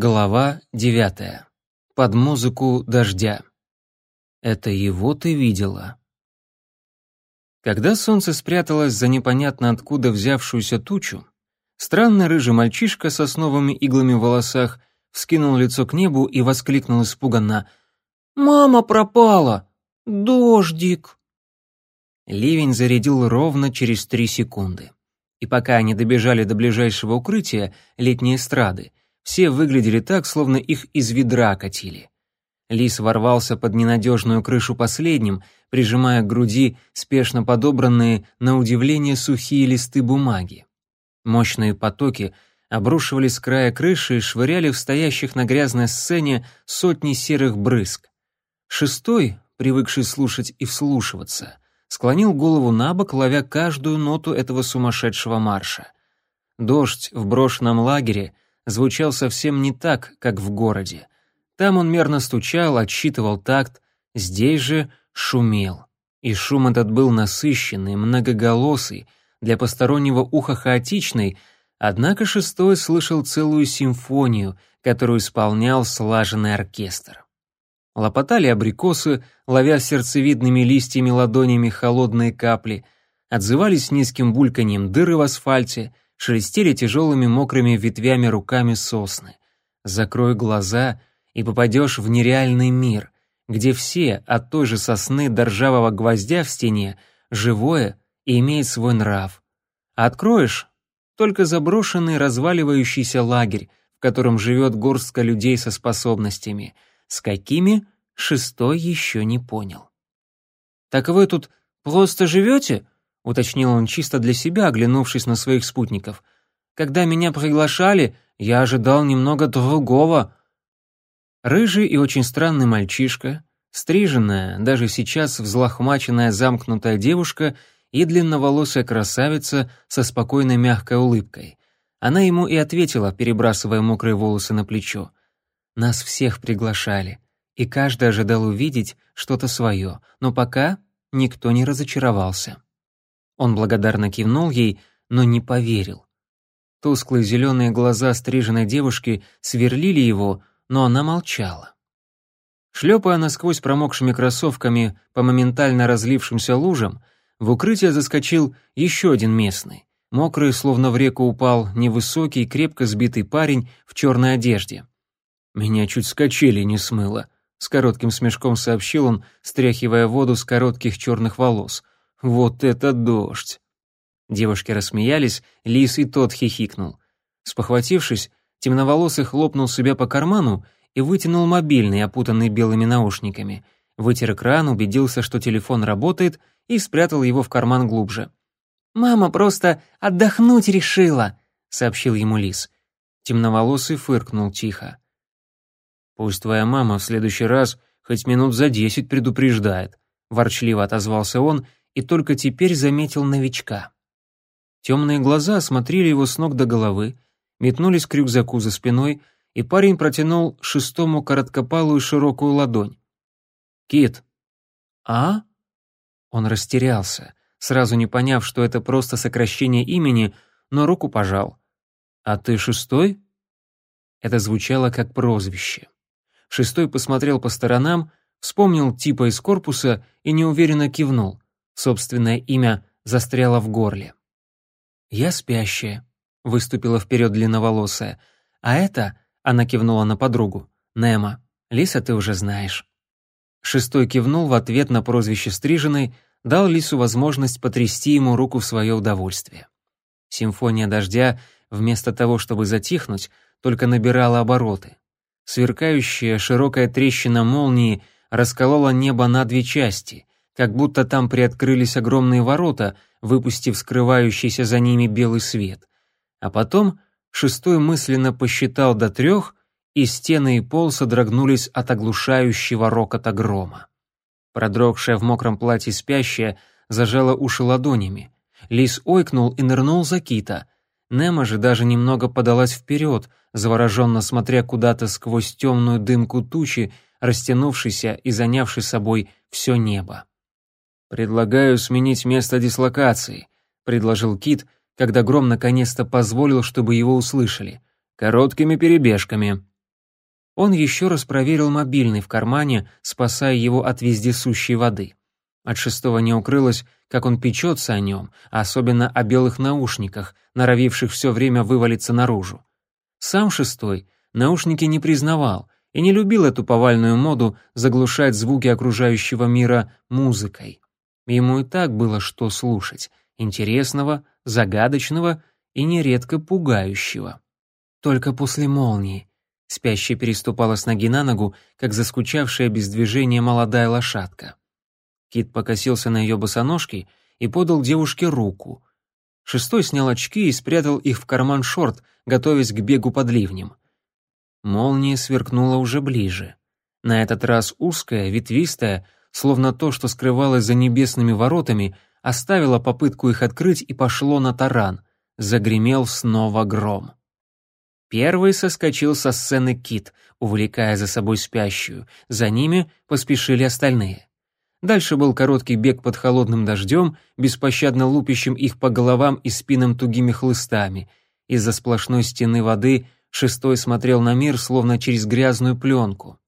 Глава девятая. Под музыку дождя. Это его ты видела? Когда солнце спряталось за непонятно откуда взявшуюся тучу, странный рыжий мальчишка с основами иглами в волосах вскинул лицо к небу и воскликнул испуганно «Мама пропала! Дождик!» Ливень зарядил ровно через три секунды. И пока они добежали до ближайшего укрытия, летней эстрады, все выглядели так, словно их из ведра катили. Лис ворвался под ненадежную крышу последним, прижимая к груди спешно подобранные, на удивление, сухие листы бумаги. Мощные потоки обрушивались с края крыши и швыряли в стоящих на грязной сцене сотни серых брызг. Шестой, привыкший слушать и вслушиваться, склонил голову на бок, ловя каждую ноту этого сумасшедшего марша. Дождь в брошенном лагере — звучал совсем не так, как в городе. Там он мерно стучал, отсчитывал такт, здесь же шумел. И шум этот был насыщенный, многоголосый, для постороннего уха хаотичный, однако шестой слышал целую симфонию, которую исполнял слаженный оркестр. Лопотали абрикосы, ловя сердцевидными листьями ладонями холодные капли, отзывались низким бульканьем дыры в асфальте — шелестели тяжелыми мокрыми ветвями руками сосны. Закрой глаза и попадешь в нереальный мир, где все, от той же сосны до ржавого гвоздя в стене, живое и имеет свой нрав. А откроешь только заброшенный разваливающийся лагерь, в котором живет горстка людей со способностями, с какими шестой еще не понял. «Так вы тут просто живете?» Уточнил он чисто для себя, оглянувшись на своих спутников. Когда меня приглашали, я ожидал немного другого. Рыжий и очень странный мальчишка, стриженная, даже сейчас взлохмаченная замкнутая девушка и длинноволосая красавица со спокойной мягкой улыбкой. Она ему и ответила, перебрасывая мокрые волосы на плечо. «Нас всех приглашали, и каждый ожидал увидеть что-то свое, но пока никто не разочаровался». Он благодарно кивнул ей, но не поверил. Тусклые зеленые глаза стриженной девушки сверлили его, но она молчала. Шлепая насквозь промокшими кроссовками по моментально разлившимся лужам, в укрытие заскочил еще один местный. Мокрый, словно в реку упал, невысокий, крепко сбитый парень в черной одежде. «Меня чуть скачели не смыло», — с коротким смешком сообщил он, стряхивая воду с коротких черных волос. Вот это дождь! Девушки рассмеялись, Лис и тот хихикнул. Спохватившись, темноволосый хлопнул себя по карману и вытянул мобильный, опутанный белыми наушниками. Вытер экран, убедился, что телефон работает, и спрятал его в карман глубже. «Мама просто отдохнуть решила», — сообщил ему Лис. Темноволосый фыркнул тихо. «Пусть твоя мама в следующий раз хоть минут за десять предупреждает», — ворчливо отозвался он и только теперь заметил новичка. Темные глаза осмотрели его с ног до головы, метнулись к рюкзаку за спиной, и парень протянул шестому короткопалую широкую ладонь. «Кит». «А?» Он растерялся, сразу не поняв, что это просто сокращение имени, но руку пожал. «А ты шестой?» Это звучало как прозвище. Шестой посмотрел по сторонам, вспомнил типа из корпуса и неуверенно кивнул. Собственное имя застряло в горле. «Я спящая», — выступила вперед длинноволосая. «А это...» — она кивнула на подругу. «Немо. Лиса ты уже знаешь». Шестой кивнул в ответ на прозвище стриженной, дал Лису возможность потрясти ему руку в свое удовольствие. Симфония дождя, вместо того, чтобы затихнуть, только набирала обороты. Сверкающая широкая трещина молнии расколола небо на две части, как будто там приоткрылись огромные ворота, выпустив скрывающийся за ними белый свет. А потом шестой мысленно посчитал до трех, и стены и пол содрогнулись от оглушающего рокота грома. Продрогшая в мокром платье спящая зажала уши ладонями. Лис ойкнул и нырнул за кита. Немо же даже немного подалась вперед, завороженно смотря куда-то сквозь темную дымку тучи, растянувшейся и занявшей собой все небо. «Предлагаю сменить место дислокации», — предложил Кит, когда Гром наконец-то позволил, чтобы его услышали. «Короткими перебежками». Он еще раз проверил мобильный в кармане, спасая его от вездесущей воды. От шестого не укрылось, как он печется о нем, особенно о белых наушниках, норовивших все время вывалиться наружу. Сам шестой наушники не признавал и не любил эту повальную моду заглушать звуки окружающего мира музыкой. Ему и так было что слушать, интересного, загадочного и нередко пугающего. Только после молнии. Спящая переступала с ноги на ногу, как заскучавшая без движения молодая лошадка. Кит покосился на ее босоножки и подал девушке руку. Шестой снял очки и спрятал их в карман шорт, готовясь к бегу под ливнем. Молния сверкнула уже ближе. На этот раз узкая, ветвистая, словно то, что скрывалось за небесными воротами, оставила попытку их открыть и пошло на таран. Загремел снова гром. Первый соскочил со сцены Кит, увлекая за собой спящую. За ними поспешили остальные. Дальше был короткий бег под холодным дождем, беспощадно лупящим их по головам и спинам тугими хлыстами. Из-за сплошной стены воды шестой смотрел на мир, словно через грязную пленку.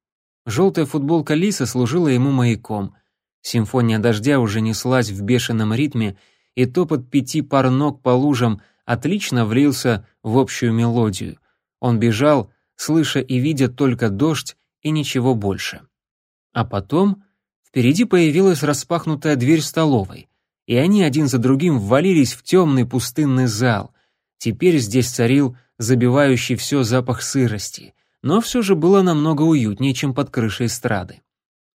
Желтая футболка Лиса служила ему маяком. Симфония дождя уже неслась в бешеном ритме, и топот пяти пар ног по лужам отлично влился в общую мелодию. Он бежал, слыша и видя только дождь и ничего больше. А потом Впереди появилась распахнутая дверь столовой, и они один за другим ввалились в темный пустынный зал. Теперь здесь царил забивающий все запах сырости, но все же было намного уютнее, чем под крышей эстрады.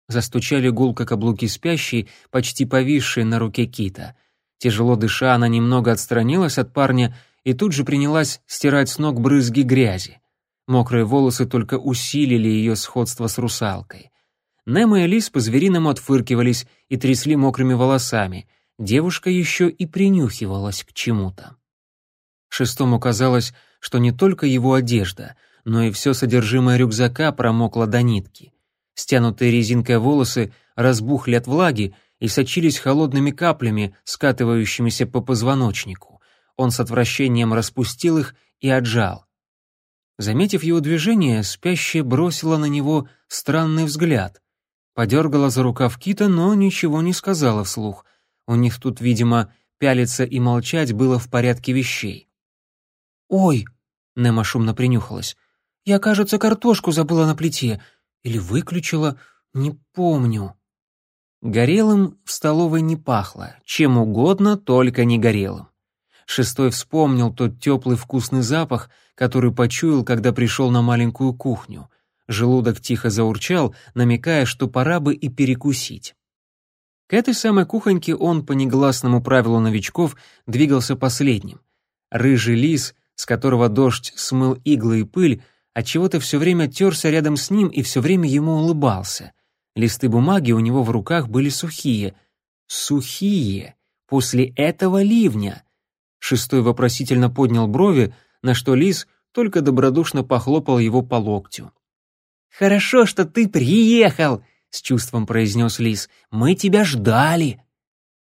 Застучали гулко каблуки спящей, почти повисшие на руке Кита. Тяжело дыша, она немного отстранилась от парня и тут же принялась стирать с ног брызги грязи. Мокрые волосы только усилили ее сходство с русалкой. Немо и Лис по-звериному отфыркивались и трясли мокрыми волосами. Девушка еще и принюхивалась к чему-то. Шестому казалось, что не только его одежда, но и все содержимое рюкзака промокло до нитки. Стянутые резинкой волосы разбухли от влаги и сочились холодными каплями, скатывающимися по позвоночнику. Он с отвращением распустил их и отжал. Заметив его движение, спящая бросила на него странный взгляд. Подергала за рукав Кита, но ничего не сказала вслух. У них тут, видимо, пялиться и молчать было в порядке вещей. «Ой!» — Немо шумно принюхалась. «Я, кажется, картошку забыла на плите. Или выключила, не помню». Горелым в столовой не пахло, чем угодно, только не горелым. Шестой вспомнил тот теплый вкусный запах, который почуял, когда пришел на маленькую кухню. Желудок тихо заурчал, намекая, что пора бы и перекусить. К этой самой кухоньке он по негласному правилу новичков двигался последним. Рыжий лис, с которого дождь смыл иглы и пыль, отчего-то все время терся рядом с ним и все время ему улыбался. Листы бумаги у него в руках были сухие. Сухие! После этого ливня! Шестой вопросительно поднял брови, на что лис только добродушно похлопал его по локтю. «Хорошо, что ты приехал», — с чувством произнес Лис. «Мы тебя ждали».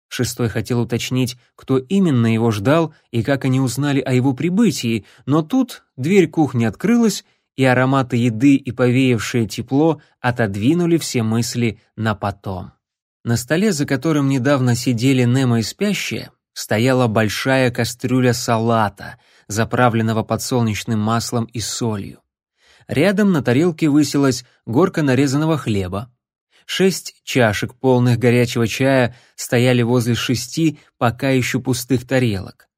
Шестой хотел уточнить, кто именно его ждал и как они узнали о его прибытии, но тут дверь кухни открылась, и ароматы еды и повеявшее тепло отодвинули все мысли на потом. На столе, за которым недавно сидели Немо и спящие, стояла большая кастрюля салата, заправленного подсолнечным маслом и солью. Рядом на тарелке высилась горка нарезанного хлеба. Шесть чашек, полных горячего чая, стояли возле шести пока еще пустых тарелок.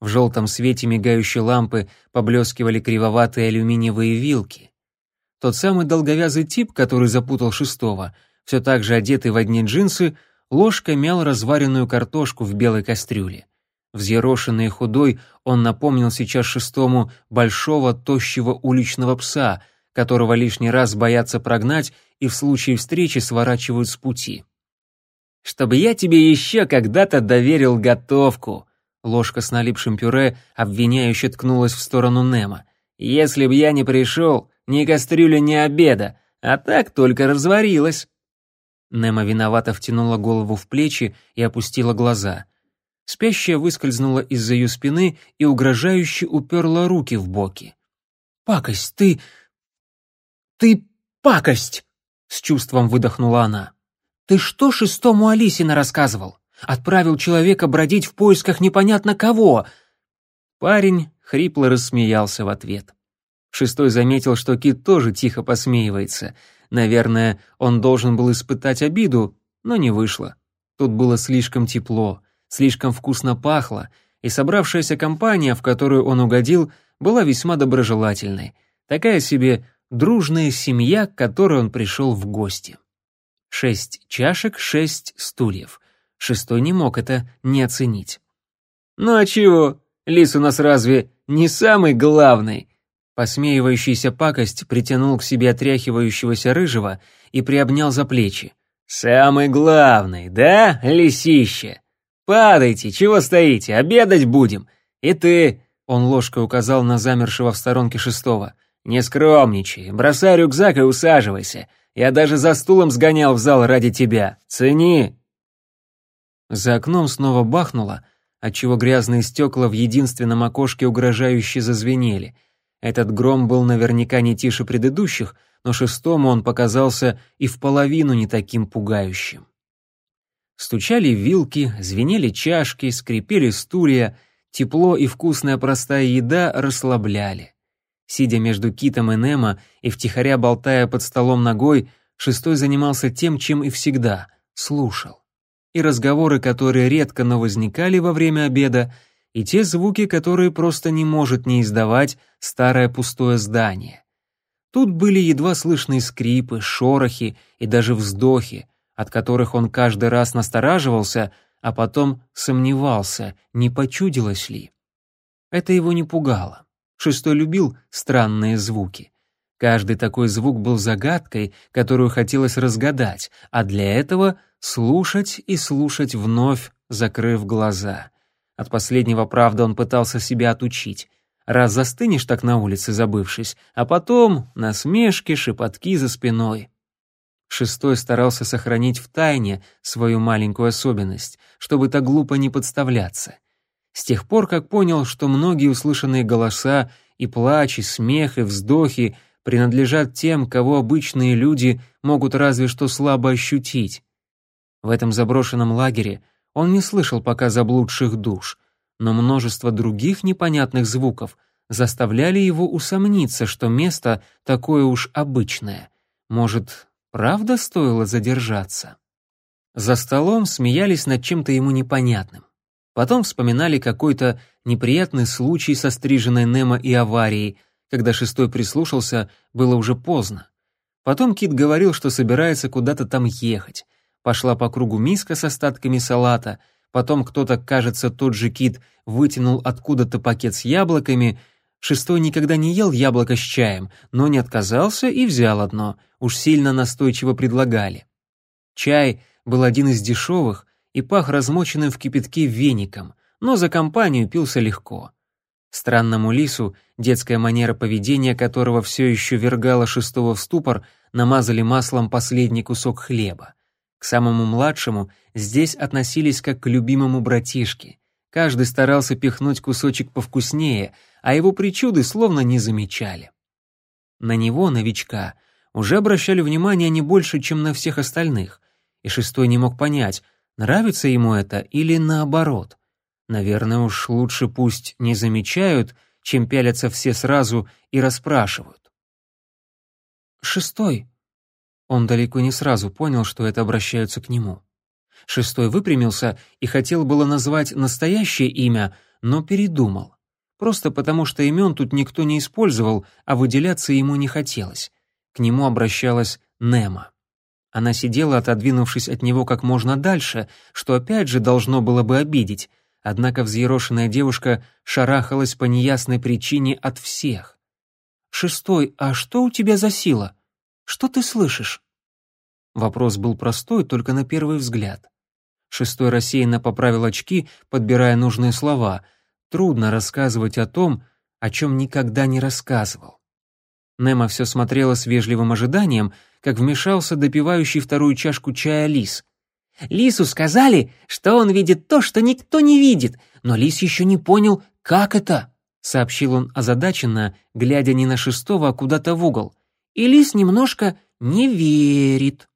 В желтом свете мигающей лампы поблескивали кривоватые алюминиевые вилки. Тот самый долговязый тип, который запутал шестого, все так же одетый в одни джинсы, ложкой мял разваренную картошку в белой кастрюле. Взъерошенный и худой, он напомнил сейчас шестому большого тощего уличного пса, которого лишний раз боятся прогнать и в случае встречи сворачивают с пути. «Чтобы я тебе еще когда-то доверил готовку», ложка с налипшим пюре обвиняюще ткнулась в сторону Немо. «Если б я не пришел, ни кастрюля, ни обеда, а так только разварилась». Немо виновато втянула голову в плечи и опустила глаза — Спящая выскользнула из-за ее спины и угрожающе уперла руки в боки. «Пакость, ты...» «Ты пакость!» — с чувством выдохнула она. «Ты что шестому Алисина рассказывал? Отправил человека бродить в поисках непонятно кого!» Парень хрипло рассмеялся в ответ. Шестой заметил, что Кит тоже тихо посмеивается. Наверное, он должен был испытать обиду, но не вышло. Тут было слишком тепло, слишком вкусно пахло, и собравшаяся компания, в которую он угодил, была весьма доброжелательной. Такая себе дружная семья, к которой он пришел в гости. Шесть чашек, шесть стульев. Шестой не мог это не оценить. «Ну а чего? Лис у нас разве не самый главный?» Посмеивающийся пакость притянул к себе отряхивающегося рыжего и приобнял за плечи. «Самый главный, да, лисище? Падайте, чего стоите, обедать будем. И ты...» Он ложкой указал на замершего в сторонке шестого. «Не скромничай, бросай рюкзак и усаживайся. Я даже за стулом сгонял в зал ради тебя. Цени!» За окном снова бахнуло, отчего грязные стекла в единственном окошке угрожающе зазвенели. Этот гром был наверняка не тише предыдущих, но шестому он показался и в половину не таким пугающим. Стучали вилки, звенели чашки, скрипели стулья, тепло и вкусная простая еда расслабляли. Сидя между Китом и Немо и втихаря болтая под столом ногой, шестой занимался тем, чем и всегда — слушал. И разговоры, которые редко, но возникали во время обеда, и те звуки, которые просто не может не издавать старое пустое здание. Тут были едва слышные скрипы, шорохи и даже вздохи, от которых он каждый раз настораживался, а потом сомневался, не почудилось ли. Это его не пугало. Шестой любил странные звуки. Каждый такой звук был загадкой, которую хотелось разгадать, а для этого слушать и слушать вновь, закрыв глаза. От последнего, правда, он пытался себя отучить. Раз застынешь так на улице, забывшись, а потом насмешки, шепотки за спиной. Шестой старался сохранить в тайне свою маленькую особенность, чтобы так глупо не подставляться. С тех пор, как понял, что многие услышанные голоса и плач, и смех, и вздохи принадлежат тем, кого обычные люди могут разве что слабо ощутить. В этом заброшенном лагере он не слышал пока заблудших душ, но множество других непонятных звуков заставляли его усомниться, что место такое уж обычное. Может, правда стоило задержаться? За столом смеялись над чем-то ему непонятным. Потом вспоминали какой-то неприятный случай со стриженной Немо и аварией. Когда шестой прислушался, было уже поздно. Потом Кит говорил, что собирается куда-то там ехать. Пошла по кругу миска с остатками салата. Потом кто-то, кажется, тот же Кит, вытянул откуда-то пакет с яблоками. Шестой никогда не ел яблоко с чаем, но не отказался и взял одно. Уж сильно настойчиво предлагали. Чай был один из дешевых, и пах размоченным в кипятке веником, но за компанию пился легко. Странному лису, детская манера поведения которого все еще вергала шестого в ступор, намазали маслом последний кусок хлеба. К самому младшему здесь относились как к любимому братишке. Каждый старался пихнуть кусочек повкуснее, а его причуды словно не замечали. На него, новичка, уже обращали внимание не больше, чем на всех остальных, и шестой не мог понять, Нравится ему это или наоборот? Наверное, уж лучше пусть не замечают, чем пялятся все сразу и расспрашивают. Шестой. Он далеко не сразу понял, что это обращаются к нему. Шестой выпрямился и хотел было назвать настоящее имя, но передумал. Просто потому, что имен тут никто не использовал, а выделяться ему не хотелось. К нему обращалась Нема. Она сидела, отодвинувшись от него как можно дальше, что опять же должно было бы обидеть, однако взъерошенная девушка шарахалась по неясной причине от всех. «Шестой, а что у тебя за сила? Что ты слышишь?» Вопрос был простой, только на первый взгляд. Шестой рассеянно поправил очки, подбирая нужные слова. Трудно рассказывать о том, о чем никогда не рассказывал. Немо все смотрела с вежливым ожиданием, как вмешался допивающий вторую чашку чая лис. Лису сказали, что он видит то, что никто не видит, но лис еще не понял, как это, сообщил он озадаченно, глядя не на шестого, а куда-то в угол. и лис немножко не верит».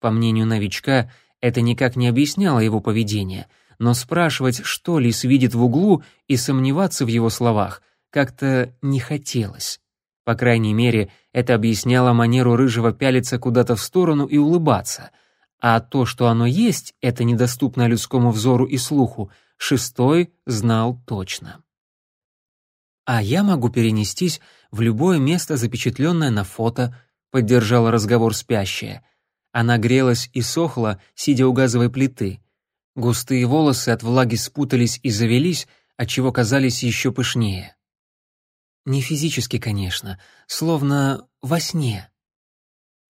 По мнению новичка, это никак не объясняло его поведение, но спрашивать, что лис видит в углу, и сомневаться в его словах как-то не хотелось. По крайней мере, это объясняло манеру рыжего пялиться куда-то в сторону и улыбаться. А то, что оно есть, это недоступно людскому взору и слуху, шестой знал точно. «А я могу перенестись в любое место, запечатленное на фото», — поддержала разговор спящая. Она грелась и сохла, сидя у газовой плиты. Густые волосы от влаги спутались и завелись, отчего казались еще пышнее. Не физически, конечно, словно во сне.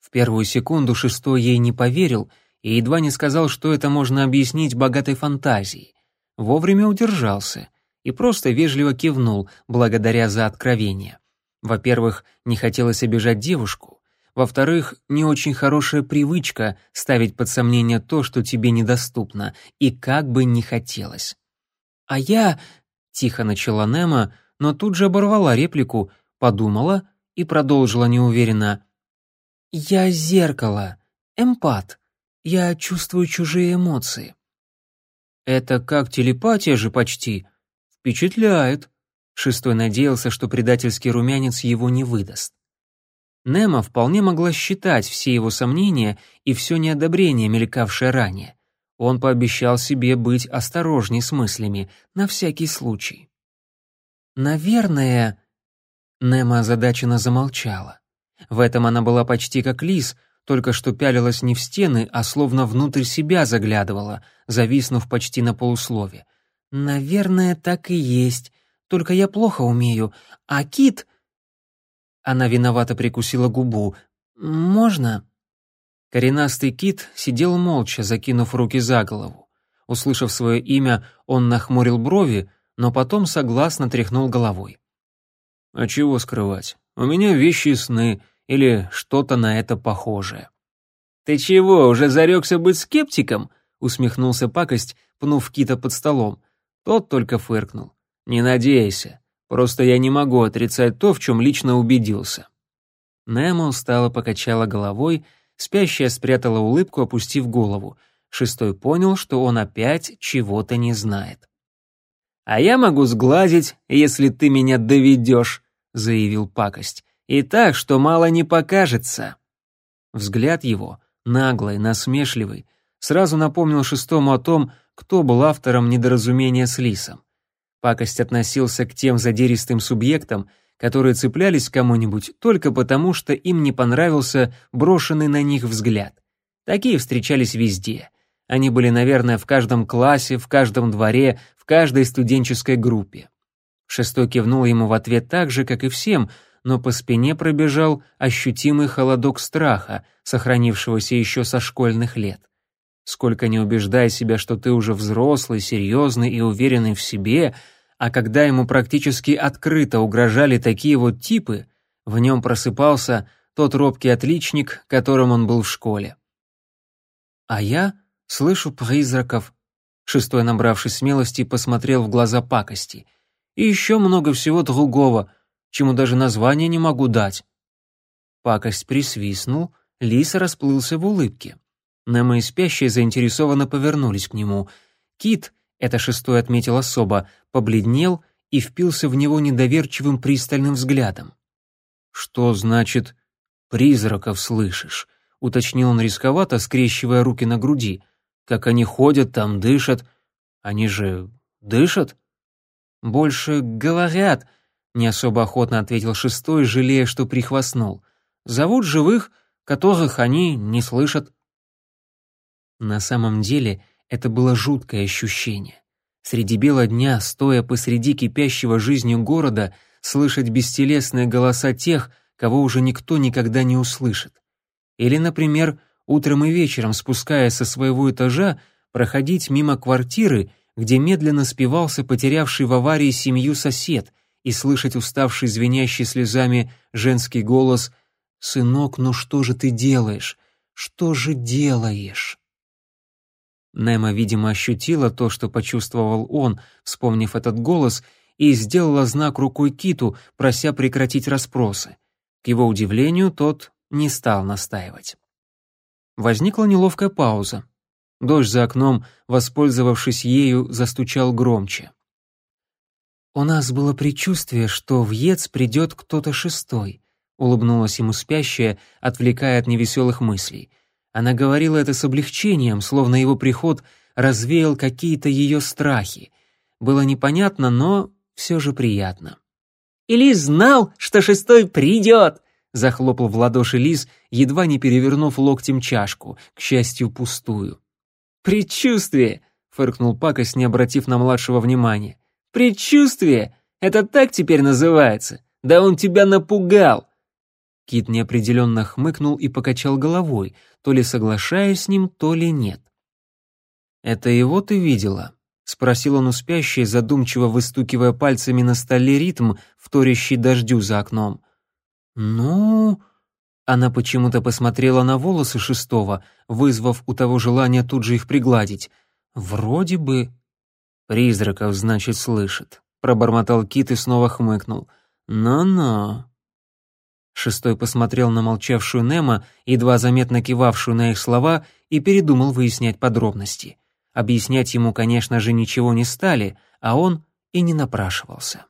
В первую секунду шестой ей не поверил и едва не сказал, что это можно объяснить богатой фантазией. Вовремя удержался и просто вежливо кивнул, благодаря за откровение. Во-первых, не хотелось обижать девушку, во-вторых, не очень хорошая привычка ставить под сомнение то, что тебе недоступно, и как бы не хотелось. «А я...» — тихо начала Немо, но тут же оборвала реплику, подумала и продолжила неуверенно. «Я зеркало, эмпат. Я чувствую чужие эмоции». «Это как телепатия же почти. Впечатляет». Шестой надеялся, что предательский румянец его не выдаст. Немо вполне могла считать все его сомнения и все неодобрение, мелькавшее ранее. Он пообещал себе быть осторожней с мыслями, на всякий случай. «Наверное...» Немо озадаченно замолчала. В этом она была почти как лис, только что пялилась не в стены, а словно внутрь себя заглядывала, зависнув почти на полуслове. «Наверное, так и есть. Только я плохо умею. А кит...» Она виновато прикусила губу. «Можно?» Коренастый кит сидел молча, закинув руки за голову. Услышав свое имя, он нахмурил брови, но потом согласно тряхнул головой. «А чего скрывать? У меня вещи и сны, или что-то на это похожее». «Ты чего, уже зарекся быть скептиком?» — усмехнулся пакость, пнув кита под столом. Тот только фыркнул. «Не надейся. Просто я не могу отрицать то, в чем лично убедился». Немо устало покачала головой, спящая спрятала улыбку, опустив голову. Шестой понял, что он опять чего-то не знает. «А я могу сглазить, если ты меня доведешь», — заявил пакость. «И так, что мало не покажется». Взгляд его, наглый, насмешливый, сразу напомнил шестому о том, кто был автором недоразумения с Лисом. Пакость относился к тем задиристым субъектам, которые цеплялись к кому-нибудь только потому, что им не понравился брошенный на них взгляд. Такие встречались везде. Они были, наверное, в каждом классе, в каждом дворе, в каждой студенческой группе. Шестой кивнул ему в ответ так же, как и всем, но по спине пробежал ощутимый холодок страха, сохранившегося еще со школьных лет. Сколько не убеждай себя, что ты уже взрослый, серьезный и уверенный в себе, а когда ему практически открыто угрожали такие вот типы, в нем просыпался тот робкий отличник, которым он был в школе. А я слышу призраков. Шестой, набравшись смелости, посмотрел в глаза пакости. И еще много всего другого, чему даже название не могу дать. Пакость присвистнул, лис расплылся в улыбке. Немо и спящие заинтересованно повернулись к нему. Кит, это шестой отметил особо, побледнел и впился в него недоверчивым пристальным взглядом. «Что значит «призраков слышишь»?» — уточнил он рисковато, скрещивая руки на груди. «Как они ходят там, дышат. Они же дышат?» «Больше говорят», — не особо охотно ответил шестой, жалея, что прихвастнул. «Зовут живых, которых они не слышат». На самом деле это было жуткое ощущение. Среди бела дня, стоя посреди кипящего жизнью города, слышать бестелесные голоса тех, кого уже никто никогда не услышит. Или, например, утром и вечером, спускаясь со своего этажа, проходить мимо квартиры, где медленно спивался потерявший в аварии семью сосед, и слышать уставший звенящий слезами женский голос «Сынок, ну что же ты делаешь? Что же делаешь?» Немо, видимо, ощутила то, что почувствовал он, вспомнив этот голос, и сделала знак рукой Киту, прося прекратить расспросы. К его удивлению, тот не стал настаивать. Возникла неловкая пауза. Дождь за окном, воспользовавшись ею, застучал громче. «У нас было предчувствие, что в ЕЦ придет кто-то шестой», — улыбнулась ему спящая, отвлекая от невеселых мыслей. Она говорила это с облегчением, словно его приход развеял какие-то ее страхи. Было непонятно, но все же приятно. «Или знал, что шестой придет!» — захлопал в ладоши Лис, едва не перевернув локтем чашку, к счастью, пустую. «Предчувствие!» — фыркнул Пакос, не обратив на младшего внимания. Предчувствие? Это так теперь называется? Да он тебя напугал!» Кит неопределенно хмыкнул и покачал головой, то ли соглашаясь с ним, то ли нет. «Это его ты видела?» — спросил он у спящей, задумчиво выстукивая пальцами на столе ритм, вторящий дождю за окном. «Ну...» Она почему-то посмотрела на волосы шестого, вызвав у того желание тут же их пригладить. «Вроде бы...» «Призраков, значит, слышит», — пробормотал Кит и снова хмыкнул. «Но-но». Шестой посмотрел на молчавшую Немо, едва заметно кивавшую на их слова, и передумал выяснять подробности. Объяснять ему, конечно же, ничего не стали, а он и не напрашивался.